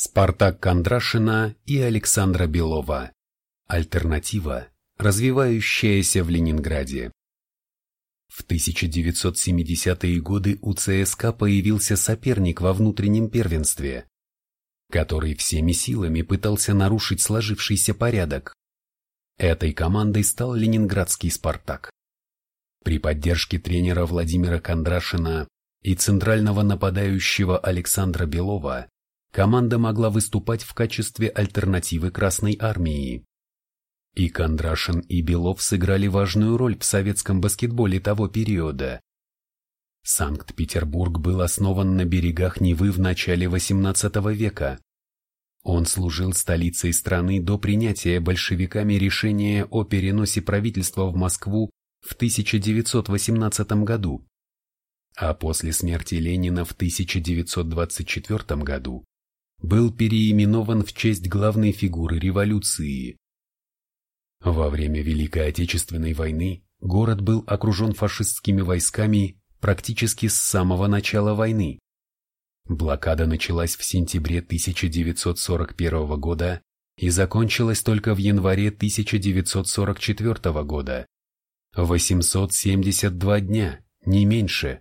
Спартак Кондрашина и Александра Белова. Альтернатива, развивающаяся в Ленинграде. В 1970-е годы у ЦСКА появился соперник во внутреннем первенстве, который всеми силами пытался нарушить сложившийся порядок. Этой командой стал ленинградский «Спартак». При поддержке тренера Владимира Кондрашина и центрального нападающего Александра Белова команда могла выступать в качестве альтернативы Красной Армии. И Кондрашин, и Белов сыграли важную роль в советском баскетболе того периода. Санкт-Петербург был основан на берегах Невы в начале XVIII века. Он служил столицей страны до принятия большевиками решения о переносе правительства в Москву в 1918 году, а после смерти Ленина в 1924 году был переименован в честь главной фигуры революции. Во время Великой Отечественной войны город был окружен фашистскими войсками практически с самого начала войны. Блокада началась в сентябре 1941 года и закончилась только в январе 1944 года. 872 дня, не меньше.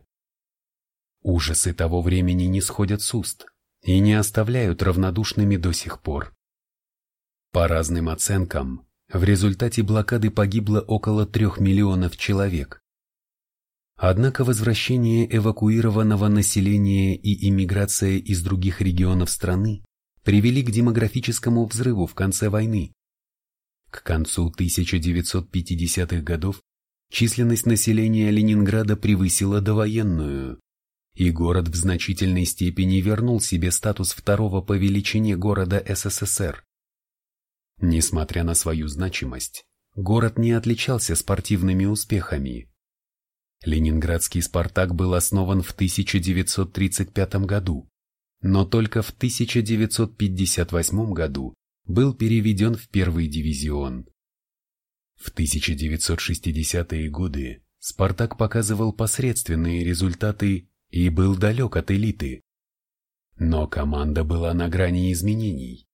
Ужасы того времени не сходят с уст и не оставляют равнодушными до сих пор. По разным оценкам, в результате блокады погибло около трех миллионов человек. Однако возвращение эвакуированного населения и иммиграция из других регионов страны привели к демографическому взрыву в конце войны. К концу 1950-х годов численность населения Ленинграда превысила довоенную и город в значительной степени вернул себе статус второго по величине города СССР. Несмотря на свою значимость, город не отличался спортивными успехами. Ленинградский «Спартак» был основан в 1935 году, но только в 1958 году был переведен в первый дивизион. В 1960-е годы «Спартак» показывал посредственные результаты и был далек от элиты. Но команда была на грани изменений.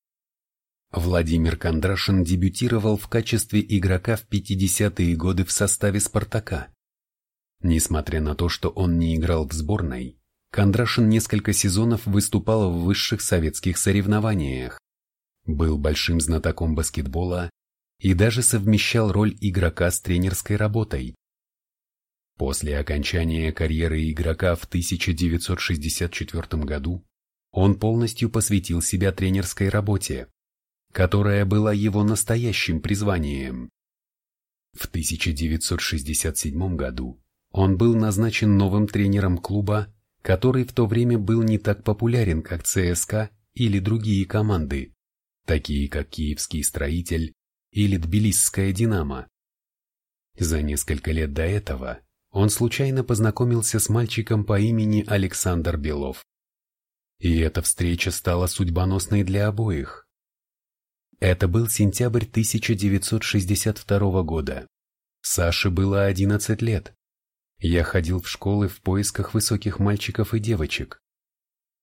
Владимир Кондрашин дебютировал в качестве игрока в 50-е годы в составе «Спартака». Несмотря на то, что он не играл в сборной, Кондрашин несколько сезонов выступал в высших советских соревнованиях, был большим знатоком баскетбола и даже совмещал роль игрока с тренерской работой. После окончания карьеры игрока в 1964 году он полностью посвятил себя тренерской работе, которая была его настоящим призванием. В 1967 году он был назначен новым тренером клуба, который в то время был не так популярен, как ЦСКА или другие команды, такие как Киевский строитель или Тбилисская Динамо. За несколько лет до этого он случайно познакомился с мальчиком по имени Александр Белов. И эта встреча стала судьбоносной для обоих. Это был сентябрь 1962 года. Саше было 11 лет. Я ходил в школы в поисках высоких мальчиков и девочек.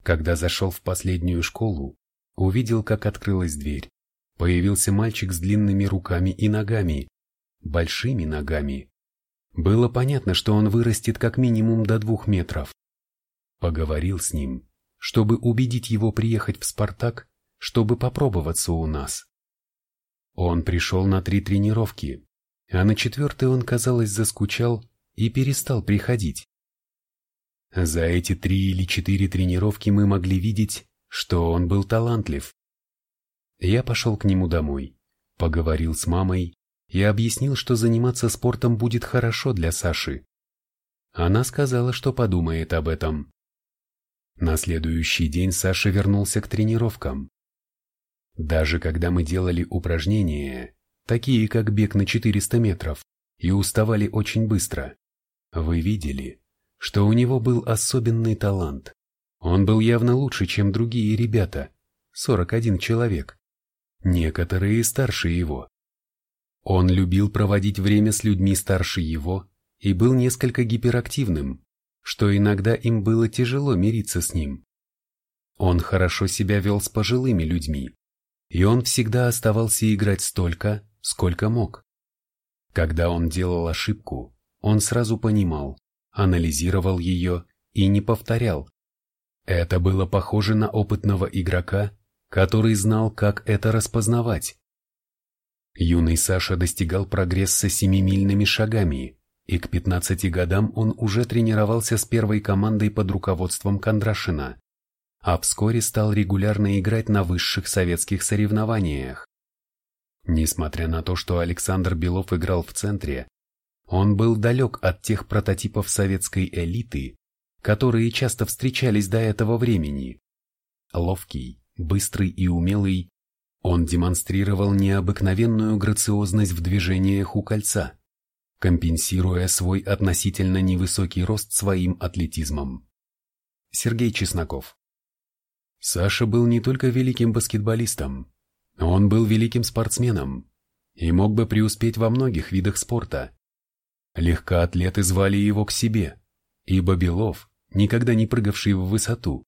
Когда зашел в последнюю школу, увидел, как открылась дверь. Появился мальчик с длинными руками и ногами, большими ногами, было понятно, что он вырастет как минимум до двух метров. Поговорил с ним, чтобы убедить его приехать в «Спартак», чтобы попробоваться у нас. Он пришел на три тренировки, а на четвертой он, казалось, заскучал и перестал приходить. За эти три или четыре тренировки мы могли видеть, что он был талантлив. Я пошел к нему домой, поговорил с мамой и объяснил, что заниматься спортом будет хорошо для Саши. Она сказала, что подумает об этом. На следующий день Саша вернулся к тренировкам. Даже когда мы делали упражнения, такие как бег на 400 метров, и уставали очень быстро, вы видели, что у него был особенный талант. Он был явно лучше, чем другие ребята, 41 человек. Некоторые старше его. Он любил проводить время с людьми старше его и был несколько гиперактивным, что иногда им было тяжело мириться с ним. Он хорошо себя вел с пожилыми людьми, и он всегда оставался играть столько, сколько мог. Когда он делал ошибку, он сразу понимал, анализировал ее и не повторял. Это было похоже на опытного игрока, который знал, как это распознавать. Юный Саша достигал прогресса семимильными шагами, и к 15 годам он уже тренировался с первой командой под руководством Кондрашина, а вскоре стал регулярно играть на высших советских соревнованиях. Несмотря на то, что Александр Белов играл в центре, он был далек от тех прототипов советской элиты, которые часто встречались до этого времени. Ловкий, быстрый и умелый, он демонстрировал необыкновенную грациозность в движениях у кольца, компенсируя свой относительно невысокий рост своим атлетизмом. Сергей Чесноков Саша был не только великим баскетболистом, он был великим спортсменом и мог бы преуспеть во многих видах спорта. Легкоатлеты звали его к себе, ибо Белов, никогда не прыгавший в высоту,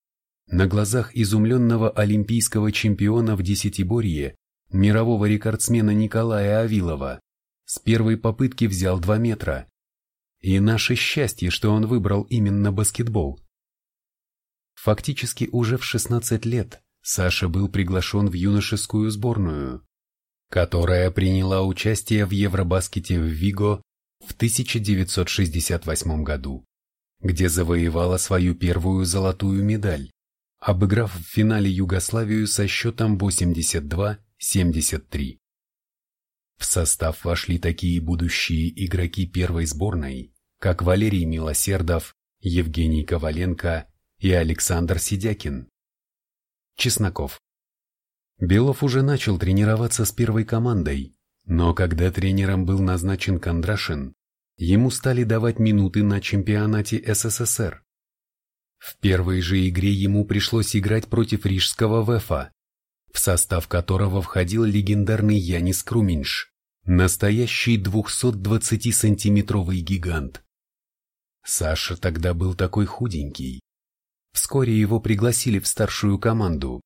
на глазах изумленного олимпийского чемпиона в десятиборье, мирового рекордсмена Николая Авилова, с первой попытки взял 2 метра. И наше счастье, что он выбрал именно баскетбол. Фактически уже в 16 лет Саша был приглашен в юношескую сборную, которая приняла участие в Евробаскете в Виго в 1968 году, где завоевала свою первую золотую медаль обыграв в финале Югославию со счетом 82-73. В состав вошли такие будущие игроки первой сборной, как Валерий Милосердов, Евгений Коваленко и Александр Сидякин. Чесноков. Белов уже начал тренироваться с первой командой, но когда тренером был назначен Кондрашин, ему стали давать минуты на чемпионате СССР. В первой же игре ему пришлось играть против рижского ВЭФа, в состав которого входил легендарный Янис Круминш, настоящий 220-сантиметровый гигант. Саша тогда был такой худенький. Вскоре его пригласили в старшую команду.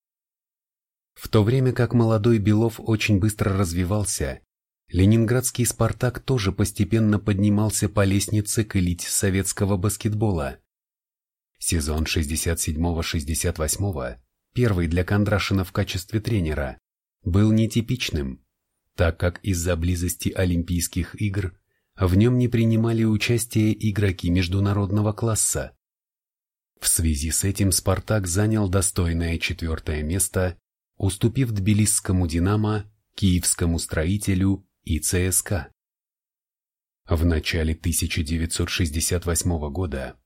В то время как молодой Белов очень быстро развивался, ленинградский «Спартак» тоже постепенно поднимался по лестнице к элите советского баскетбола. Сезон 67-68, первый для Кондрашина в качестве тренера, был нетипичным, так как из-за близости Олимпийских игр в нем не принимали участие игроки международного класса. В связи с этим «Спартак» занял достойное четвертое место, уступив тбилисскому «Динамо», киевскому «Строителю» и ЦСКА. В начале 1968 года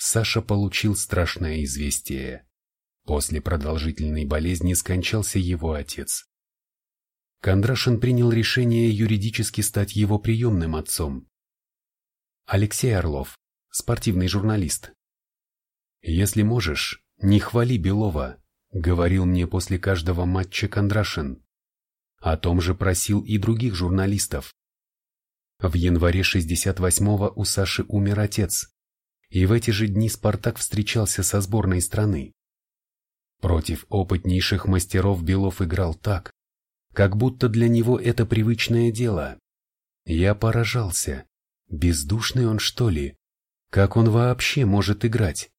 Саша получил страшное известие. После продолжительной болезни скончался его отец. Кондрашин принял решение юридически стать его приемным отцом. Алексей Орлов, спортивный журналист. «Если можешь, не хвали Белова», — говорил мне после каждого матча Кондрашин. О том же просил и других журналистов. В январе 68-го у Саши умер отец, и в эти же дни Спартак встречался со сборной страны. Против опытнейших мастеров Белов играл так, как будто для него это привычное дело. Я поражался. Бездушный он, что ли? Как он вообще может играть?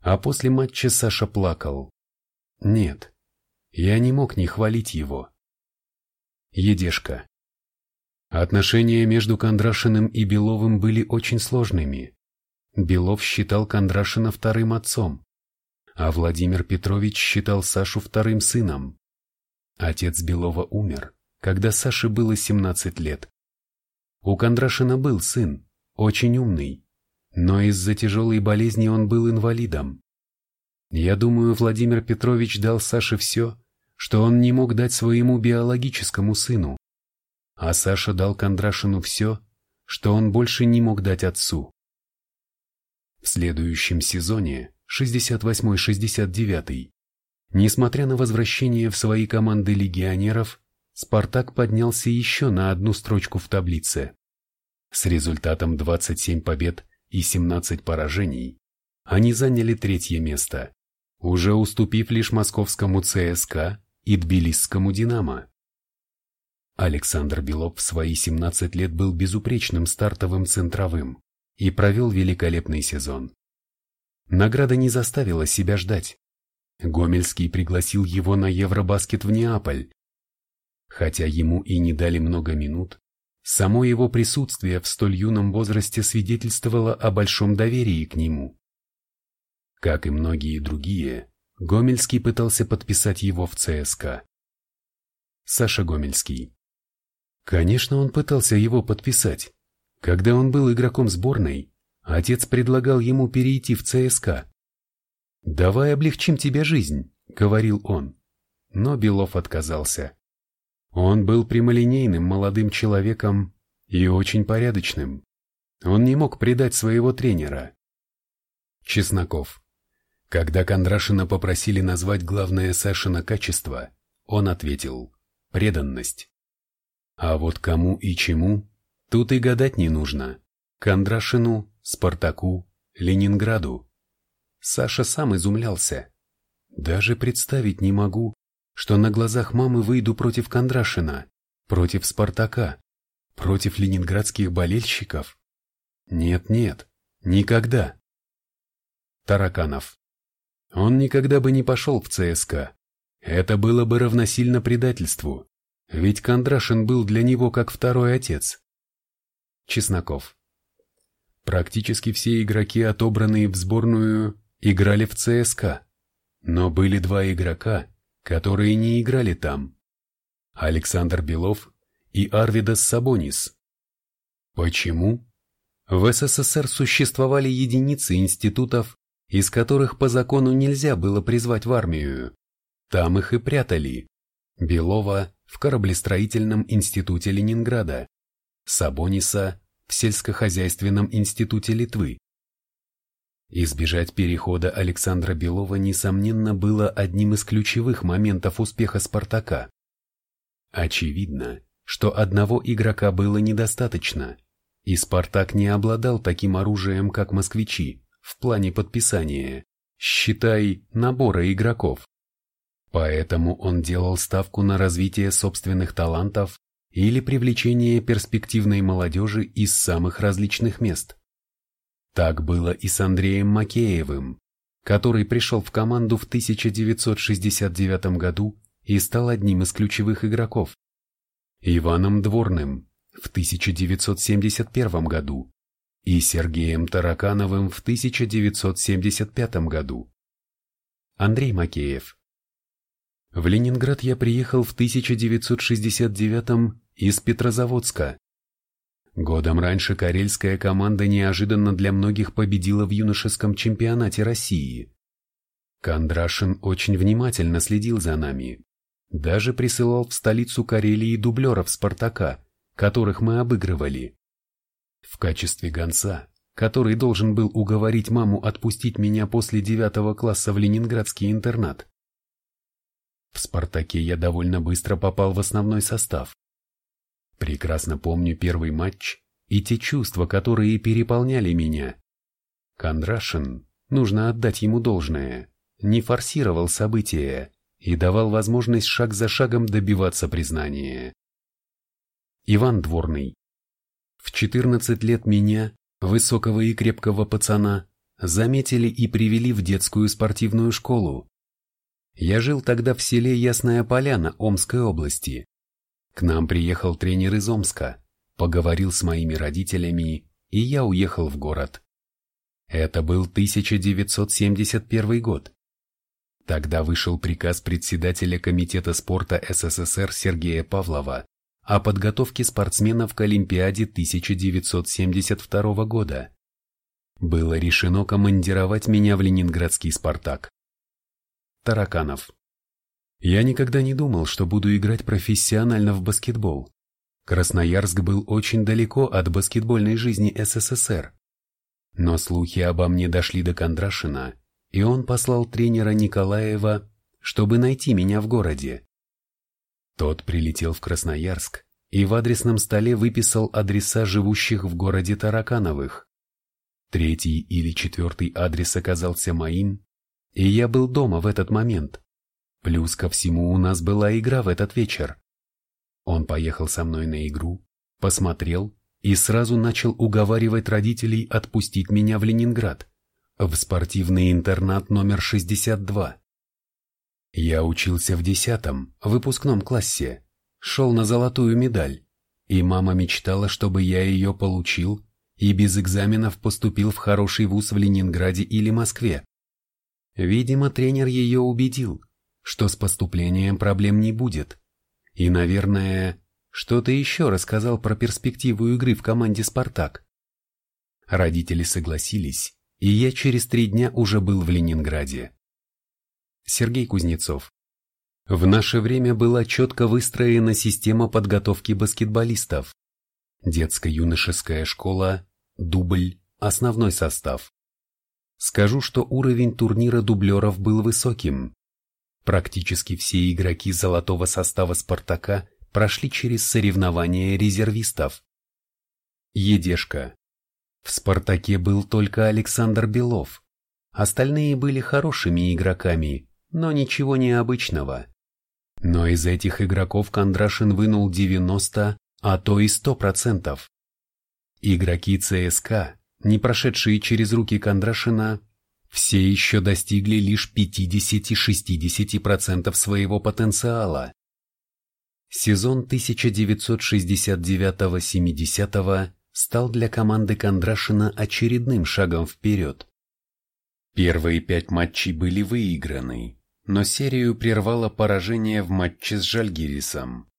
А после матча Саша плакал. Нет, я не мог не хвалить его. Едешка. Отношения между Кондрашиным и Беловым были очень сложными. Белов считал Кондрашина вторым отцом, а Владимир Петрович считал Сашу вторым сыном. Отец Белова умер, когда Саше было 17 лет. У Кондрашина был сын, очень умный, но из-за тяжелой болезни он был инвалидом. Я думаю, Владимир Петрович дал Саше все, что он не мог дать своему биологическому сыну, а Саша дал Кондрашину все, что он больше не мог дать отцу. В следующем сезоне, 68-69, несмотря на возвращение в свои команды легионеров, Спартак поднялся еще на одну строчку в таблице. С результатом 27 побед и 17 поражений они заняли третье место, уже уступив лишь московскому ЦСКА и тбилисскому «Динамо». Александр Белов в свои 17 лет был безупречным стартовым центровым и провел великолепный сезон. Награда не заставила себя ждать. Гомельский пригласил его на Евробаскет в Неаполь. Хотя ему и не дали много минут, само его присутствие в столь юном возрасте свидетельствовало о большом доверии к нему. Как и многие другие, Гомельский пытался подписать его в ЦСКА. Саша Гомельский Конечно, он пытался его подписать. Когда он был игроком сборной, отец предлагал ему перейти в ЦСКА. «Давай облегчим тебе жизнь», — говорил он. Но Белов отказался. Он был прямолинейным молодым человеком и очень порядочным. Он не мог предать своего тренера. Чесноков. Когда Кондрашина попросили назвать главное Сашина качество, он ответил «преданность». А вот кому и чему, тут и гадать не нужно. Кондрашину, Спартаку, Ленинграду. Саша сам изумлялся. Даже представить не могу, что на глазах мамы выйду против Кондрашина, против Спартака, против ленинградских болельщиков. Нет-нет, никогда. Тараканов. Он никогда бы не пошел в ЦСКА. Это было бы равносильно предательству. Ведь Кондрашин был для него как второй отец. Чесноков. Практически все игроки, отобранные в сборную, играли в ЦСКА. Но были два игрока, которые не играли там. Александр Белов и Арвидас Сабонис. Почему? В СССР существовали единицы институтов, из которых по закону нельзя было призвать в армию. Там их и прятали. Белова в кораблестроительном институте Ленинграда, Сабониса в сельскохозяйственном институте Литвы. Избежать перехода Александра Белова, несомненно, было одним из ключевых моментов успеха «Спартака». Очевидно, что одного игрока было недостаточно, и «Спартак» не обладал таким оружием, как москвичи, в плане подписания, считай, набора игроков. Поэтому он делал ставку на развитие собственных талантов или привлечение перспективной молодежи из самых различных мест. Так было и с Андреем Макеевым, который пришел в команду в 1969 году и стал одним из ключевых игроков. Иваном Дворным в 1971 году и Сергеем Таракановым в 1975 году. Андрей Макеев в Ленинград я приехал в 1969 из Петрозаводска. Годом раньше карельская команда неожиданно для многих победила в юношеском чемпионате России. Кондрашин очень внимательно следил за нами. Даже присылал в столицу Карелии дублеров «Спартака», которых мы обыгрывали. В качестве гонца, который должен был уговорить маму отпустить меня после девятого класса в ленинградский интернат, в «Спартаке» я довольно быстро попал в основной состав. Прекрасно помню первый матч и те чувства, которые переполняли меня. Кондрашин, нужно отдать ему должное, не форсировал события и давал возможность шаг за шагом добиваться признания. Иван Дворный. В 14 лет меня, высокого и крепкого пацана, заметили и привели в детскую спортивную школу, я жил тогда в селе Ясная Поляна Омской области. К нам приехал тренер из Омска, поговорил с моими родителями, и я уехал в город. Это был 1971 год. Тогда вышел приказ председателя Комитета спорта СССР Сергея Павлова о подготовке спортсменов к Олимпиаде 1972 года. Было решено командировать меня в Ленинградский «Спартак». Тараканов. Я никогда не думал, что буду играть профессионально в баскетбол. Красноярск был очень далеко от баскетбольной жизни СССР. Но слухи обо мне дошли до Кондрашина, и он послал тренера Николаева, чтобы найти меня в городе. Тот прилетел в Красноярск и в адресном столе выписал адреса живущих в городе Таракановых. Третий или четвертый адрес оказался моим, и я был дома в этот момент. Плюс ко всему у нас была игра в этот вечер. Он поехал со мной на игру, посмотрел и сразу начал уговаривать родителей отпустить меня в Ленинград, в спортивный интернат номер 62. Я учился в десятом, выпускном классе, шел на золотую медаль, и мама мечтала, чтобы я ее получил и без экзаменов поступил в хороший вуз в Ленинграде или Москве. Видимо, тренер ее убедил, что с поступлением проблем не будет. И, наверное, что-то еще рассказал про перспективу игры в команде «Спартак». Родители согласились, и я через три дня уже был в Ленинграде. Сергей Кузнецов. В наше время была четко выстроена система подготовки баскетболистов. Детско-юношеская школа, дубль, основной состав. Скажу, что уровень турнира дублеров был высоким. Практически все игроки золотого состава «Спартака» прошли через соревнования резервистов. Едешка. В «Спартаке» был только Александр Белов. Остальные были хорошими игроками, но ничего необычного. Но из этих игроков Кондрашин вынул 90, а то и 100%. Игроки ЦСКА, не прошедшие через руки Кондрашина, все еще достигли лишь 50-60% своего потенциала. Сезон 1969-70 стал для команды Кондрашина очередным шагом вперед. Первые пять матчей были выиграны, но серию прервало поражение в матче с Жальгирисом.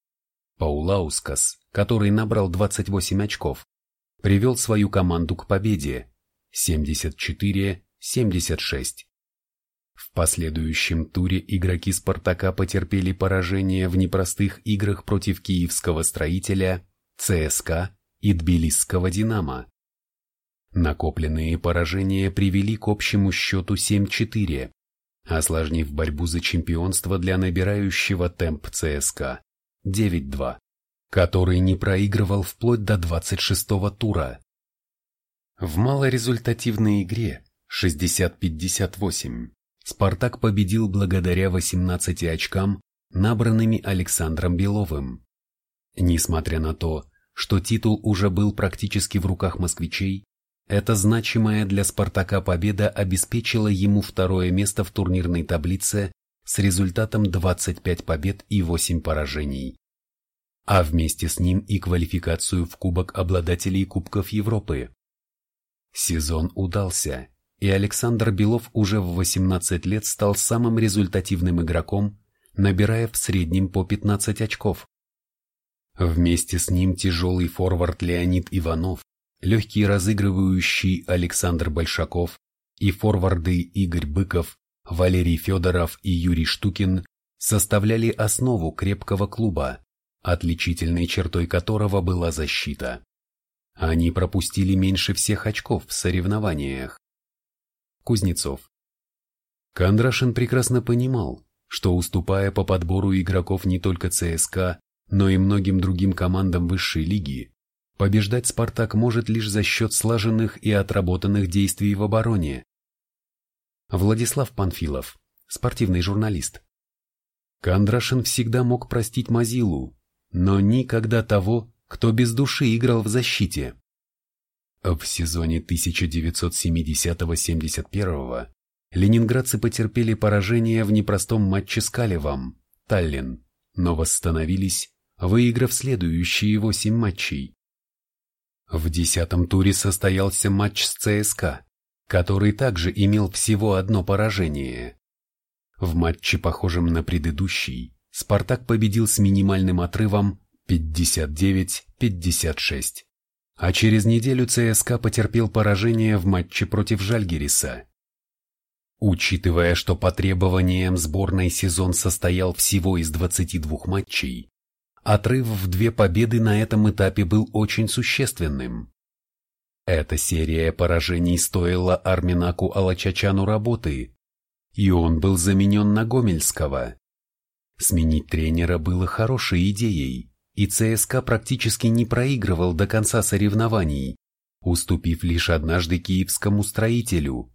Паулаускас, который набрал 28 очков, привел свою команду к победе 74-76. В последующем туре игроки «Спартака» потерпели поражение в непростых играх против киевского строителя, ЦСКА и тбилисского «Динамо». Накопленные поражения привели к общему счету 7-4, осложнив борьбу за чемпионство для набирающего темп ЦСКА 9-2 который не проигрывал вплоть до 26-го тура. В малорезультативной игре 60-58 Спартак победил благодаря 18 очкам, набранными Александром Беловым. Несмотря на то, что титул уже был практически в руках москвичей, эта значимая для Спартака победа обеспечила ему второе место в турнирной таблице с результатом 25 побед и 8 поражений а вместе с ним и квалификацию в Кубок обладателей Кубков Европы. Сезон удался, и Александр Белов уже в 18 лет стал самым результативным игроком, набирая в среднем по 15 очков. Вместе с ним тяжелый форвард Леонид Иванов, легкий разыгрывающий Александр Большаков и форварды Игорь Быков, Валерий Федоров и Юрий Штукин составляли основу крепкого клуба, отличительной чертой которого была защита. Они пропустили меньше всех очков в соревнованиях. Кузнецов. Кондрашин прекрасно понимал, что уступая по подбору игроков не только ЦСКА, но и многим другим командам высшей лиги, побеждать «Спартак» может лишь за счет слаженных и отработанных действий в обороне. Владислав Панфилов, спортивный журналист. Кондрашин всегда мог простить Мазилу, но никогда того, кто без души играл в защите. В сезоне 1970-71 ленинградцы потерпели поражение в непростом матче с Калевом, Таллин, но восстановились, выиграв следующие восемь матчей. В десятом туре состоялся матч с ЦСКА, который также имел всего одно поражение. В матче, похожем на предыдущий, Спартак победил с минимальным отрывом 59-56. А через неделю ЦСКА потерпел поражение в матче против Жальгириса. Учитывая, что по требованиям сборной сезон состоял всего из 22 матчей, отрыв в две победы на этом этапе был очень существенным. Эта серия поражений стоила Арминаку Алачачану работы, и он был заменен на Гомельского. Сменить тренера было хорошей идеей, и ЦСКА практически не проигрывал до конца соревнований, уступив лишь однажды киевскому строителю.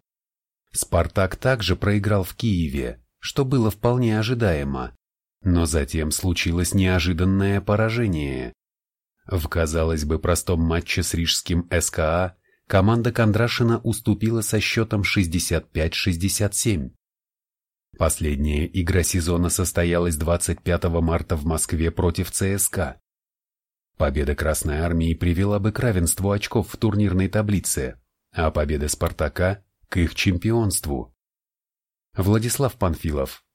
Спартак также проиграл в Киеве, что было вполне ожидаемо, но затем случилось неожиданное поражение. В, казалось бы, простом матче с рижским СКА команда Кондрашина уступила со счетом 65-67. Последняя игра сезона состоялась 25 марта в Москве против ЦСКА. Победа Красной Армии привела бы к равенству очков в турнирной таблице, а победа Спартака – к их чемпионству. Владислав Панфилов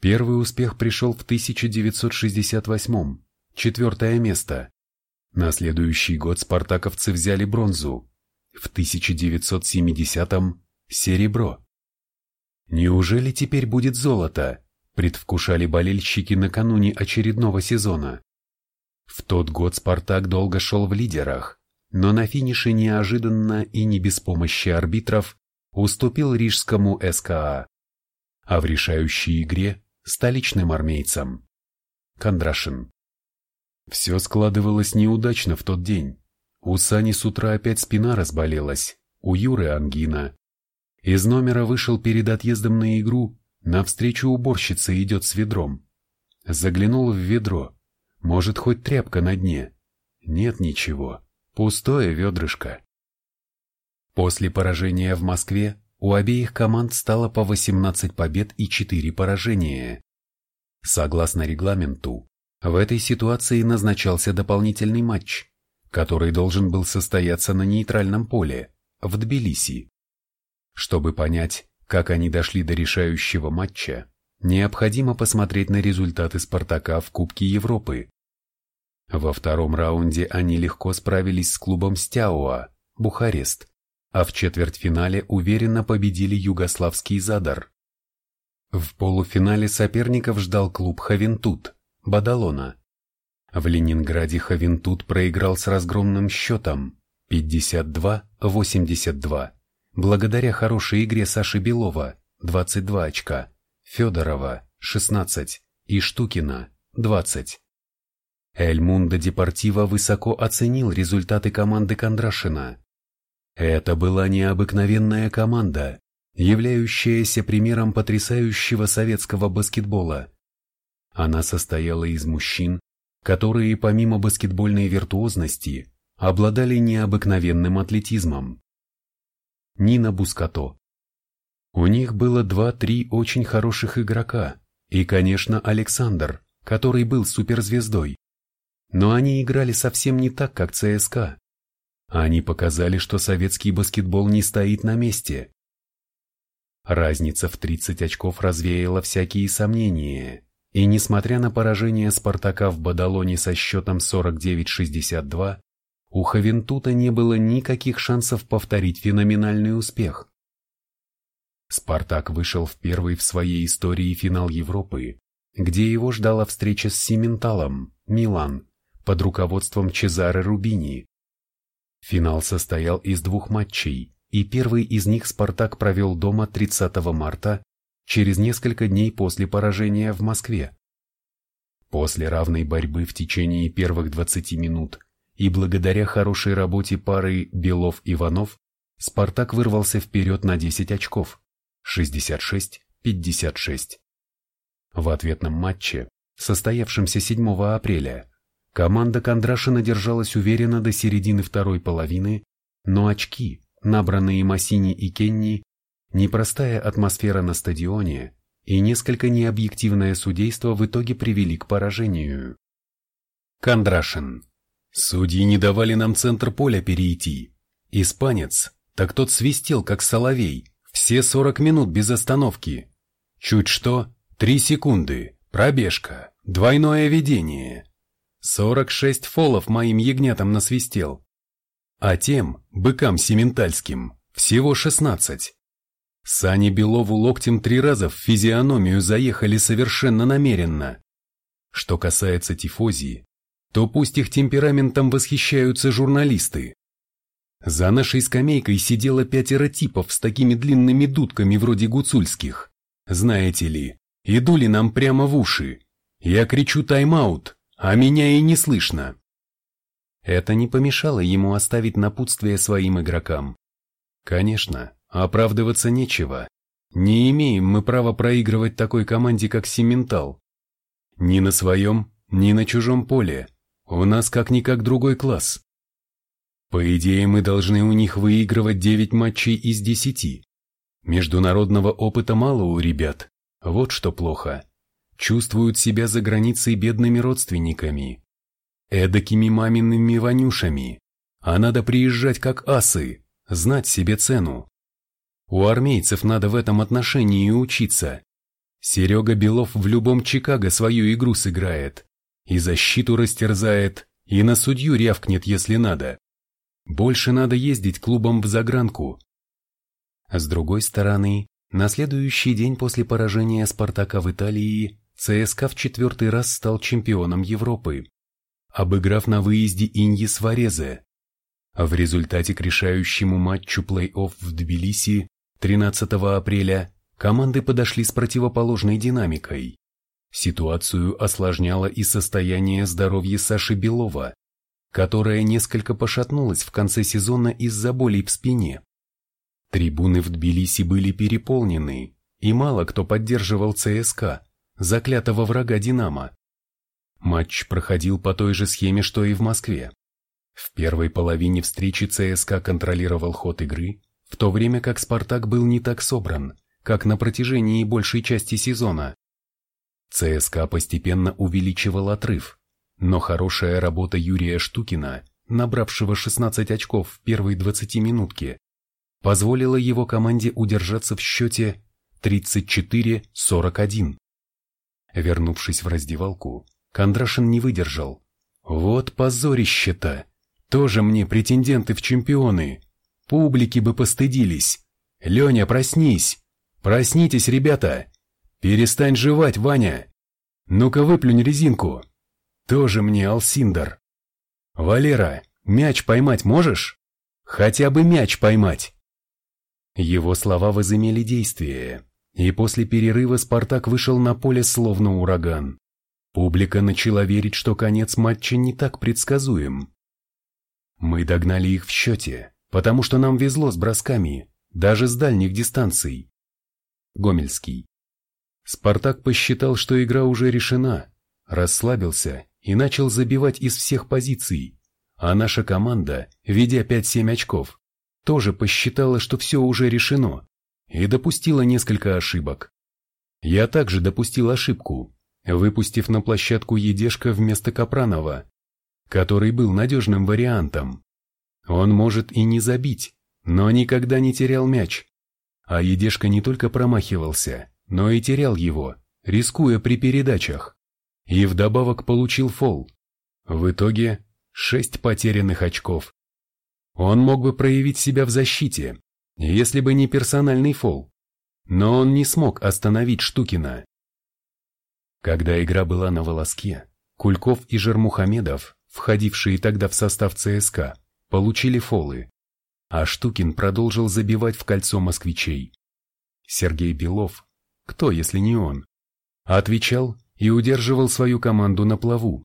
Первый успех пришел в 1968 четвертое место. На следующий год спартаковцы взяли бронзу, в 1970-м – серебро. Неужели теперь будет золото? Предвкушали болельщики накануне очередного сезона. В тот год «Спартак» долго шел в лидерах, но на финише неожиданно и не без помощи арбитров уступил рижскому СКА, а в решающей игре – столичным армейцам. Кондрашин. Все складывалось неудачно в тот день. У Сани с утра опять спина разболелась, у Юры ангина. Из номера вышел перед отъездом на игру, навстречу уборщица идет с ведром. Заглянул в ведро. Может, хоть тряпка на дне. Нет ничего. Пустое ведрышко. После поражения в Москве у обеих команд стало по 18 побед и 4 поражения. Согласно регламенту, в этой ситуации назначался дополнительный матч, который должен был состояться на нейтральном поле, в Тбилиси. Чтобы понять, как они дошли до решающего матча, необходимо посмотреть на результаты «Спартака» в Кубке Европы. Во втором раунде они легко справились с клубом Стяуа, Бухарест, а в четвертьфинале уверенно победили югославский Задар. В полуфинале соперников ждал клуб Хавентут, Бадалона. В Ленинграде Хавентут проиграл с разгромным счетом 52-82 благодаря хорошей игре Саши Белова 22 очка, Федорова 16 и Штукина 20. Эль Мундо Депортиво высоко оценил результаты команды Кондрашина. Это была необыкновенная команда, являющаяся примером потрясающего советского баскетбола. Она состояла из мужчин, которые помимо баскетбольной виртуозности обладали необыкновенным атлетизмом. Нина Бускато. У них было два-три очень хороших игрока, и, конечно, Александр, который был суперзвездой. Но они играли совсем не так, как ЦСКА. Они показали, что советский баскетбол не стоит на месте. Разница в 30 очков развеяла всякие сомнения, и несмотря на поражение Спартака в Бадалоне со счетом 49-62, у Хавентута не было никаких шансов повторить феноменальный успех. Спартак вышел в первый в своей истории финал Европы, где его ждала встреча с Сименталом, Милан, под руководством Чезаре Рубини. Финал состоял из двух матчей, и первый из них Спартак провел дома 30 марта, через несколько дней после поражения в Москве. После равной борьбы в течение первых 20 минут и благодаря хорошей работе пары Белов-Иванов Спартак вырвался вперед на 10 очков, 66-56. В ответном матче, состоявшемся 7 апреля, команда Кондрашина держалась уверенно до середины второй половины, но очки, набранные Массини и Кенни, непростая атмосфера на стадионе и несколько необъективное судейство в итоге привели к поражению. Кондрашин Судьи не давали нам центр поля перейти. Испанец, так тот свистел, как соловей, все сорок минут без остановки. Чуть что, три секунды, пробежка, двойное. Сорок шесть фолов моим ягнятам насвистел. А тем, быкам сементальским, всего шестнадцать. Сани Белову локтем три раза в физиономию заехали совершенно намеренно. Что касается тифозии, то пусть их темпераментом восхищаются журналисты. За нашей скамейкой сидело пятеро типов с такими длинными дудками вроде гуцульских. Знаете ли, иду ли нам прямо в уши? Я кричу тайм-аут, а меня и не слышно. Это не помешало ему оставить напутствие своим игрокам. Конечно, оправдываться нечего. Не имеем мы права проигрывать такой команде, как Симентал. Ни на своем, ни на чужом поле. У нас как-никак другой класс. По идее, мы должны у них выигрывать 9 матчей из 10. Международного опыта мало у ребят. Вот что плохо. Чувствуют себя за границей бедными родственниками. Эдакими мамиными вонюшами. А надо приезжать как асы, знать себе цену. У армейцев надо в этом отношении учиться. Серега Белов в любом Чикаго свою игру сыграет. И защиту растерзает, и на судью рявкнет, если надо. Больше надо ездить клубом в загранку. С другой стороны, на следующий день после поражения «Спартака» в Италии ЦСКА в четвертый раз стал чемпионом Европы, обыграв на выезде Иньи Сварезе. В результате к решающему матчу плей-офф в Тбилиси 13 апреля команды подошли с противоположной динамикой. Ситуацию осложняло и состояние здоровья Саши Белова, которая несколько пошатнулась в конце сезона из-за болей в спине. Трибуны в Тбилиси были переполнены, и мало кто поддерживал ЦСКА, заклятого врага «Динамо». Матч проходил по той же схеме, что и в Москве. В первой половине встречи ЦСКА контролировал ход игры, в то время как «Спартак» был не так собран, как на протяжении большей части сезона. ЦСКА постепенно увеличивал отрыв, но хорошая работа Юрия Штукина, набравшего 16 очков в первой 20 минутке, позволила его команде удержаться в счете 34-41. Вернувшись в раздевалку, Кондрашин не выдержал. Вот позорище-то! Тоже мне претенденты в чемпионы. Публики бы постыдились. Леня, проснись! Проснитесь, ребята! Перестань жевать, Ваня! Ну-ка выплюнь резинку. Тоже мне Алсиндер. Валера, мяч поймать можешь? Хотя бы мяч поймать. Его слова возымели действие, и после перерыва Спартак вышел на поле словно ураган. Публика начала верить, что конец матча не так предсказуем. Мы догнали их в счете, потому что нам везло с бросками, даже с дальних дистанций. Гомельский. Спартак посчитал, что игра уже решена, расслабился и начал забивать из всех позиций, а наша команда, ведя 5-7 очков, тоже посчитала, что все уже решено, и допустила несколько ошибок. Я также допустил ошибку, выпустив на площадку Едешка вместо Капранова, который был надежным вариантом. Он может и не забить, но никогда не терял мяч. А Едешка не только промахивался, но и терял его, рискуя при передачах и вдобавок получил фол. В итоге шесть потерянных очков. Он мог бы проявить себя в защите, если бы не персональный фол, но он не смог остановить Штукина. Когда игра была на волоске, Кульков и Жермухамедов, входившие тогда в состав ЦСКА, получили фолы, а Штукин продолжил забивать в кольцо москвичей. Сергей Белов, кто если не он, отвечал и удерживал свою команду на плаву.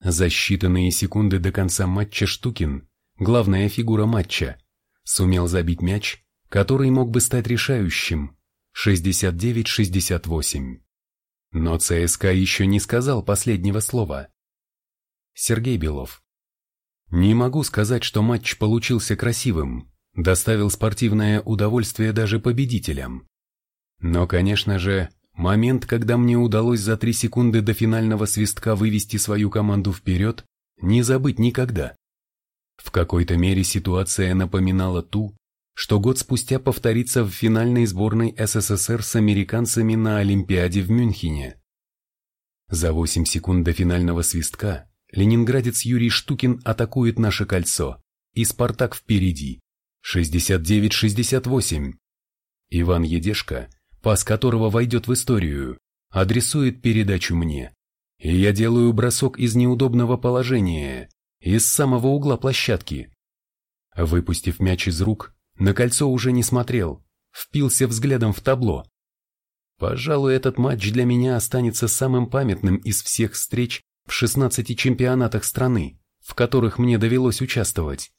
За считанные секунды до конца матча Штукин, главная фигура матча, сумел забить мяч, который мог бы стать решающим 69-68. Но ЦСКА еще не сказал последнего слова. Сергей Белов. Не могу сказать, что матч получился красивым, доставил спортивное удовольствие даже победителям. Но, конечно же, Момент, когда мне удалось за три секунды до финального свистка вывести свою команду вперед, не забыть никогда. В какой-то мере ситуация напоминала ту, что год спустя повторится в финальной сборной СССР с американцами на Олимпиаде в Мюнхене. За 8 секунд до финального свистка ленинградец Юрий Штукин атакует наше кольцо, и «Спартак» впереди. 69-68. Иван Едешко пас которого войдет в историю, адресует передачу мне. И я делаю бросок из неудобного положения, из самого угла площадки. Выпустив мяч из рук, на кольцо уже не смотрел, впился взглядом в табло. Пожалуй, этот матч для меня останется самым памятным из всех встреч в 16 чемпионатах страны, в которых мне довелось участвовать.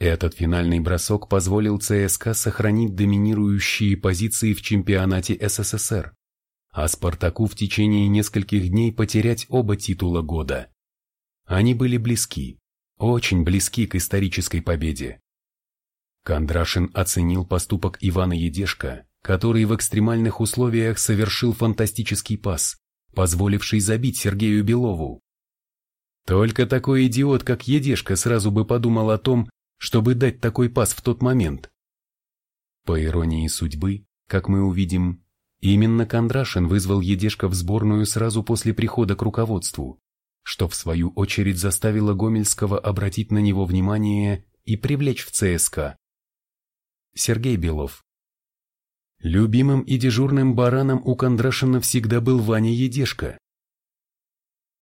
Этот финальный бросок позволил ЦСКА сохранить доминирующие позиции в чемпионате СССР, а Спартаку в течение нескольких дней потерять оба титула года. Они были близки, очень близки к исторической победе. Кондрашин оценил поступок Ивана Едешко, который в экстремальных условиях совершил фантастический пас, позволивший забить Сергею Белову. Только такой идиот, как Едешко, сразу бы подумал о том, чтобы дать такой пас в тот момент. По иронии судьбы, как мы увидим, именно Кондрашин вызвал Едешко в сборную сразу после прихода к руководству, что в свою очередь заставило Гомельского обратить на него внимание и привлечь в ЦСКА. Сергей Белов Любимым и дежурным бараном у Кондрашина всегда был Ваня Едешко,